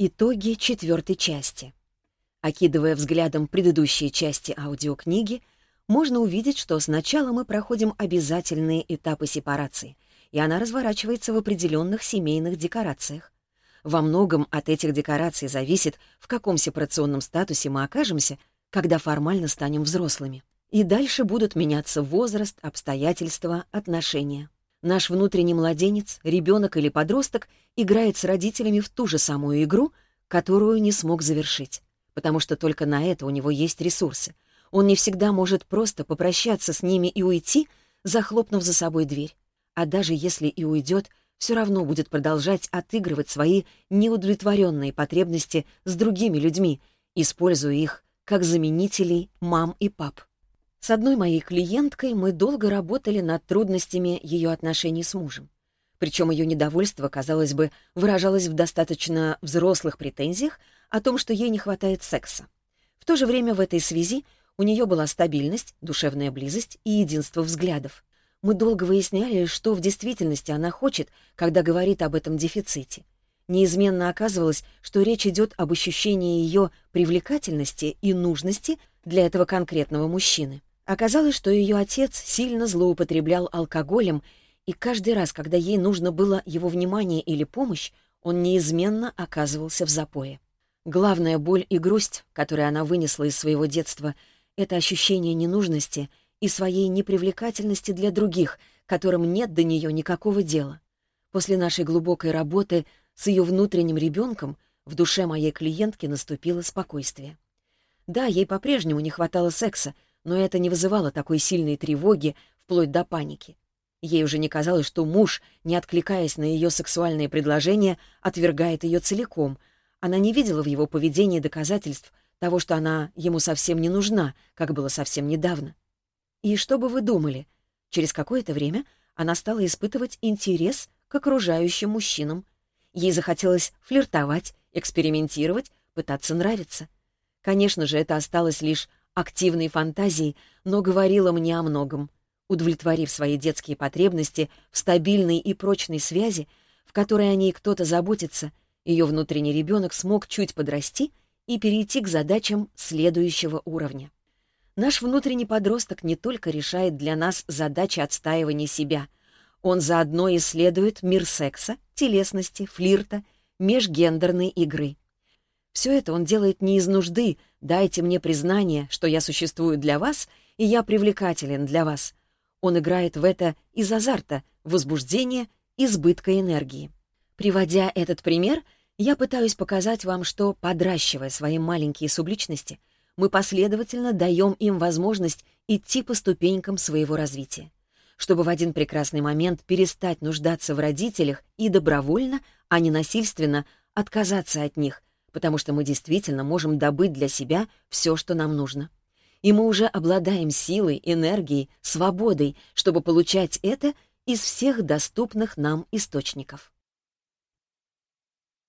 итоги четвертой части. Окидывая взглядом предыдущие части аудиокниги, можно увидеть, что сначала мы проходим обязательные этапы сепарации, и она разворачивается в определенных семейных декорациях. Во многом от этих декораций зависит, в каком сепарационном статусе мы окажемся, когда формально станем взрослыми. И дальше будут меняться возраст, обстоятельства, отношения. Наш внутренний младенец, ребенок или подросток играет с родителями в ту же самую игру, которую не смог завершить, потому что только на это у него есть ресурсы. Он не всегда может просто попрощаться с ними и уйти, захлопнув за собой дверь. А даже если и уйдет, все равно будет продолжать отыгрывать свои неудовлетворенные потребности с другими людьми, используя их как заменителей мам и пап. С одной моей клиенткой мы долго работали над трудностями ее отношений с мужем. Причем ее недовольство, казалось бы, выражалось в достаточно взрослых претензиях о том, что ей не хватает секса. В то же время в этой связи у нее была стабильность, душевная близость и единство взглядов. Мы долго выясняли, что в действительности она хочет, когда говорит об этом дефиците. Неизменно оказывалось, что речь идет об ощущении ее привлекательности и нужности для этого конкретного мужчины. Оказалось, что ее отец сильно злоупотреблял алкоголем, и каждый раз, когда ей нужно было его внимание или помощь, он неизменно оказывался в запое. Главная боль и грусть, которые она вынесла из своего детства, это ощущение ненужности и своей непривлекательности для других, которым нет до нее никакого дела. После нашей глубокой работы с ее внутренним ребенком в душе моей клиентки наступило спокойствие. Да, ей по-прежнему не хватало секса, но это не вызывало такой сильной тревоги вплоть до паники. Ей уже не казалось, что муж, не откликаясь на ее сексуальные предложения, отвергает ее целиком. Она не видела в его поведении доказательств того, что она ему совсем не нужна, как было совсем недавно. И что бы вы думали? Через какое-то время она стала испытывать интерес к окружающим мужчинам. Ей захотелось флиртовать, экспериментировать, пытаться нравиться. Конечно же, это осталось лишь Активной фантазии, но говорила мне о многом. Удовлетворив свои детские потребности в стабильной и прочной связи, в которой о ней кто-то заботится, ее внутренний ребенок смог чуть подрасти и перейти к задачам следующего уровня. Наш внутренний подросток не только решает для нас задачи отстаивания себя, он заодно исследует мир секса, телесности, флирта, межгендерной игры — Все это он делает не из нужды, дайте мне признание, что я существую для вас, и я привлекателен для вас. Он играет в это из азарта, возбуждения, избытка энергии. Приводя этот пример, я пытаюсь показать вам, что, подращивая свои маленькие субличности, мы последовательно даем им возможность идти по ступенькам своего развития, чтобы в один прекрасный момент перестать нуждаться в родителях и добровольно, а не насильственно отказаться от них, потому что мы действительно можем добыть для себя все, что нам нужно. И мы уже обладаем силой, энергией, свободой, чтобы получать это из всех доступных нам источников.